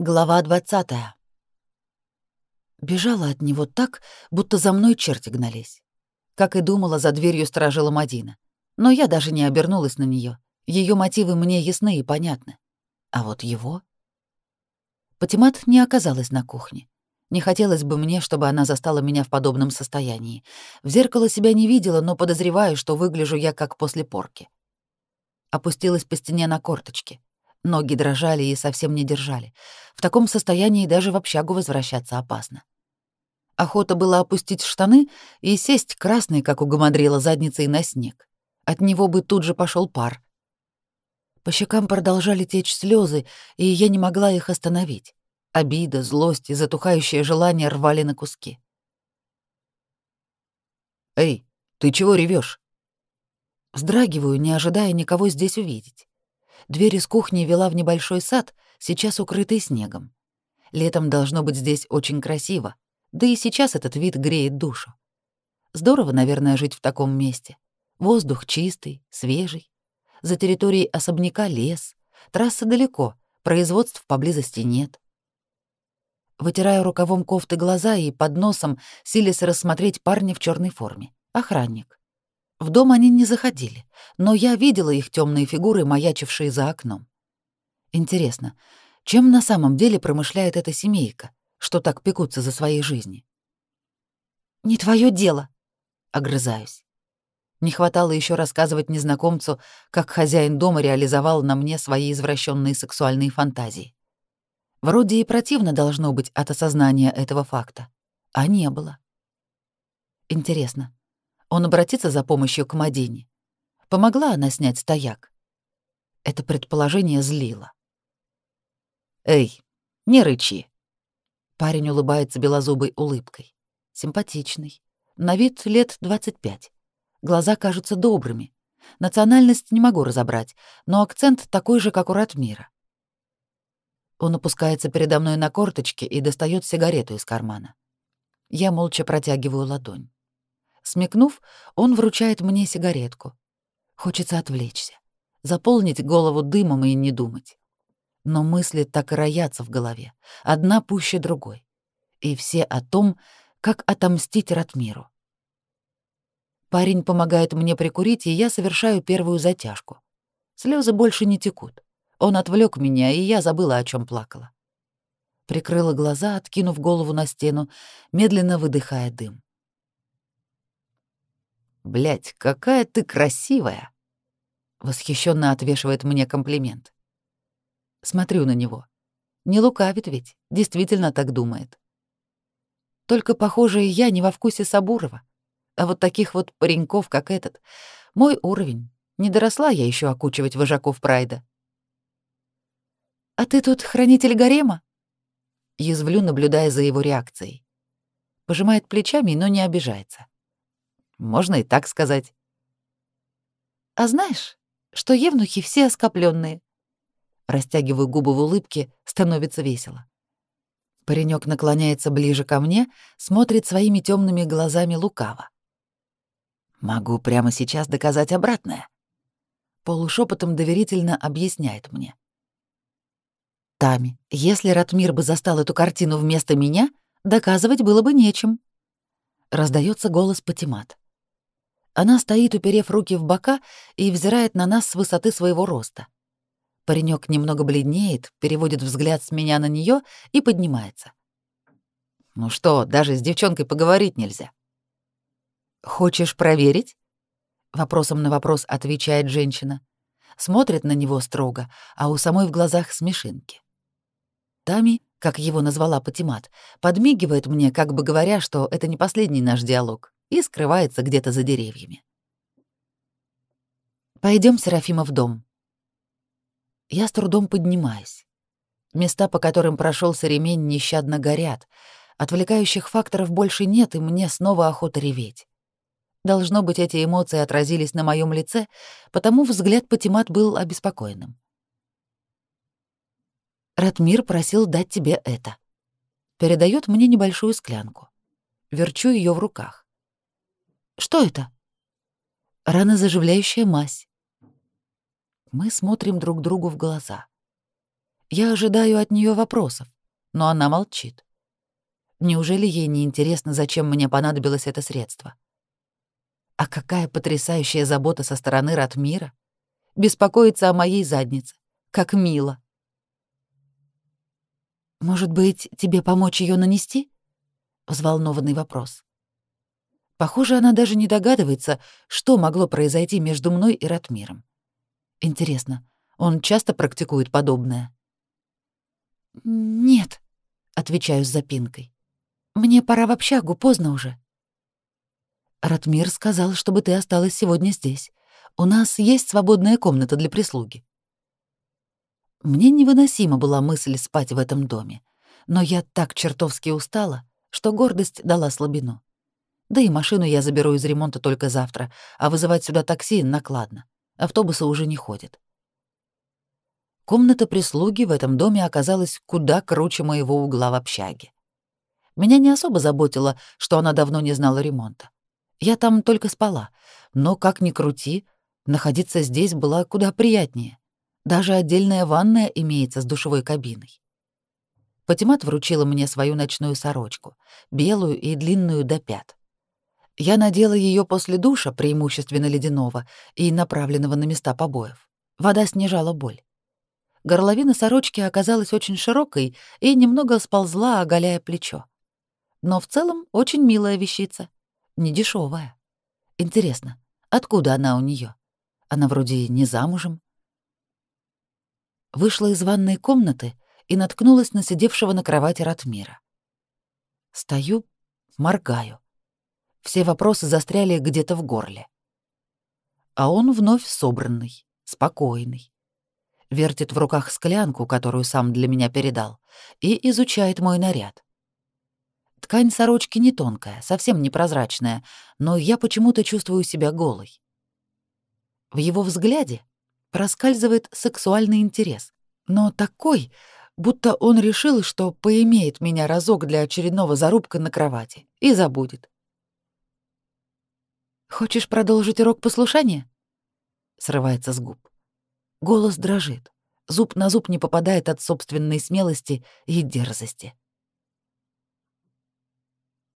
Глава 20. Бежала от него так, будто за мной черти гнались. Как и думала, за дверью сторожила Мадина. Но я даже не обернулась на нее. Ее мотивы мне ясны и понятны. А вот его... Патимат не оказалась на кухне. Не хотелось бы мне, чтобы она застала меня в подобном состоянии. В зеркало себя не видела, но подозреваю, что выгляжу я как после порки. Опустилась по стене на корточки — Ноги дрожали и совсем не держали. В таком состоянии даже в общагу возвращаться опасно. Охота была опустить штаны и сесть красной, как у гамадрила, задницей на снег. От него бы тут же пошел пар. По щекам продолжали течь слезы, и я не могла их остановить. Обида, злость и затухающее желание рвали на куски. «Эй, ты чего ревешь? Вздрагиваю, не ожидая никого здесь увидеть. Дверь из кухни вела в небольшой сад, сейчас укрытый снегом. Летом должно быть здесь очень красиво, да и сейчас этот вид греет душу. Здорово, наверное, жить в таком месте. Воздух чистый, свежий. За территорией особняка лес, трасса далеко, производств поблизости нет. Вытираю рукавом кофты глаза и под носом силясь рассмотреть парня в черной форме. Охранник. В дом они не заходили, но я видела их темные фигуры, маячившие за окном. Интересно, чем на самом деле промышляет эта семейка, что так пекутся за своей жизни? «Не твое дело», — огрызаюсь. Не хватало еще рассказывать незнакомцу, как хозяин дома реализовал на мне свои извращенные сексуальные фантазии. Вроде и противно должно быть от осознания этого факта, а не было. Интересно, он обратится за помощью к Мадине. Помогла она снять стояк. Это предположение злило. «Эй, не рычи!» Парень улыбается белозубой улыбкой. Симпатичный. На вид лет 25. Глаза кажутся добрыми. Национальность не могу разобрать, но акцент такой же, как у Ратмира. Он опускается передо мной на корточки и достает сигарету из кармана. Я молча протягиваю ладонь. Смекнув, он вручает мне сигаретку. Хочется отвлечься, заполнить голову дымом и не думать. Но мысли так и роятся в голове, одна пуще другой. И все о том, как отомстить Ратмиру. Парень помогает мне прикурить, и я совершаю первую затяжку. Слезы больше не текут. Он отвлек меня, и я забыла, о чем плакала. Прикрыла глаза, откинув голову на стену, медленно выдыхая дым. Блять, какая ты красивая!» Восхищенно отвешивает мне комплимент. Смотрю на него. Не лукавит ведь, действительно так думает. Только, похоже, я не во вкусе Сабурова. А вот таких вот пареньков, как этот, мой уровень. Не доросла я еще окучивать вожаков Прайда. «А ты тут хранитель гарема?» Язвлю, наблюдая за его реакцией. Пожимает плечами, но не обижается. Можно и так сказать. А знаешь, что евнухи все оскопленные. Растягиваю губы в улыбке, становится весело. Паренек наклоняется ближе ко мне, смотрит своими темными глазами лукаво. Могу прямо сейчас доказать обратное. Полушепотом доверительно объясняет мне. Тами, если Ратмир бы застал эту картину вместо меня, доказывать было бы нечем. Раздается голос Патимат. Она стоит, уперев руки в бока, и взирает на нас с высоты своего роста. Паренек немного бледнеет, переводит взгляд с меня на нее и поднимается. «Ну что, даже с девчонкой поговорить нельзя?» «Хочешь проверить?» Вопросом на вопрос отвечает женщина. Смотрит на него строго, а у самой в глазах смешинки. Тами, как его назвала Патимат, подмигивает мне, как бы говоря, что это не последний наш диалог и скрывается где-то за деревьями. Пойдем, Серафима, в дом. Я с трудом поднимаюсь. Места, по которым прошелся ремень, нещадно горят. Отвлекающих факторов больше нет, и мне снова охота реветь. Должно быть, эти эмоции отразились на моем лице, потому взгляд Патимат был обеспокоенным. Ратмир просил дать тебе это. Передает мне небольшую склянку. Верчу ее в руках. Что это? Ранозаживляющая мазь. Мы смотрим друг другу в глаза. Я ожидаю от нее вопросов, но она молчит. Неужели ей не интересно, зачем мне понадобилось это средство? А какая потрясающая забота со стороны Ратмира. Беспокоиться о моей заднице. Как мило. «Может быть, тебе помочь ее нанести?» Взволнованный вопрос. Похоже, она даже не догадывается, что могло произойти между мной и Ратмиром. Интересно, он часто практикует подобное? «Нет», — отвечаю с запинкой. «Мне пора в общагу, поздно уже». «Ратмир сказал, чтобы ты осталась сегодня здесь. У нас есть свободная комната для прислуги». Мне невыносима была мысль спать в этом доме, но я так чертовски устала, что гордость дала слабину. Да и машину я заберу из ремонта только завтра, а вызывать сюда такси накладно. Автобусы уже не ходят. Комната прислуги в этом доме оказалась куда круче моего угла в общаге. Меня не особо заботило, что она давно не знала ремонта. Я там только спала, но, как ни крути, находиться здесь было куда приятнее. Даже отдельная ванная имеется с душевой кабиной. Патимат вручила мне свою ночную сорочку, белую и длинную до пят. Я надела ее после душа, преимущественно ледяного, и направленного на места побоев. Вода снижала боль. Горловина сорочки оказалась очень широкой и немного сползла, оголяя плечо. Но в целом очень милая вещица, не дешевая. Интересно, откуда она у нее? Она вроде не замужем. Вышла из ванной комнаты и наткнулась на сидевшего на кровати Ратмира. Стою, моргаю. Все вопросы застряли где-то в горле. А он вновь собранный, спокойный. Вертит в руках склянку, которую сам для меня передал, и изучает мой наряд. Ткань сорочки не тонкая, совсем непрозрачная, но я почему-то чувствую себя голой. В его взгляде проскальзывает сексуальный интерес, но такой, будто он решил, что поимеет меня разок для очередного зарубка на кровати и забудет. «Хочешь продолжить урок послушания?» Срывается с губ. Голос дрожит. Зуб на зуб не попадает от собственной смелости и дерзости.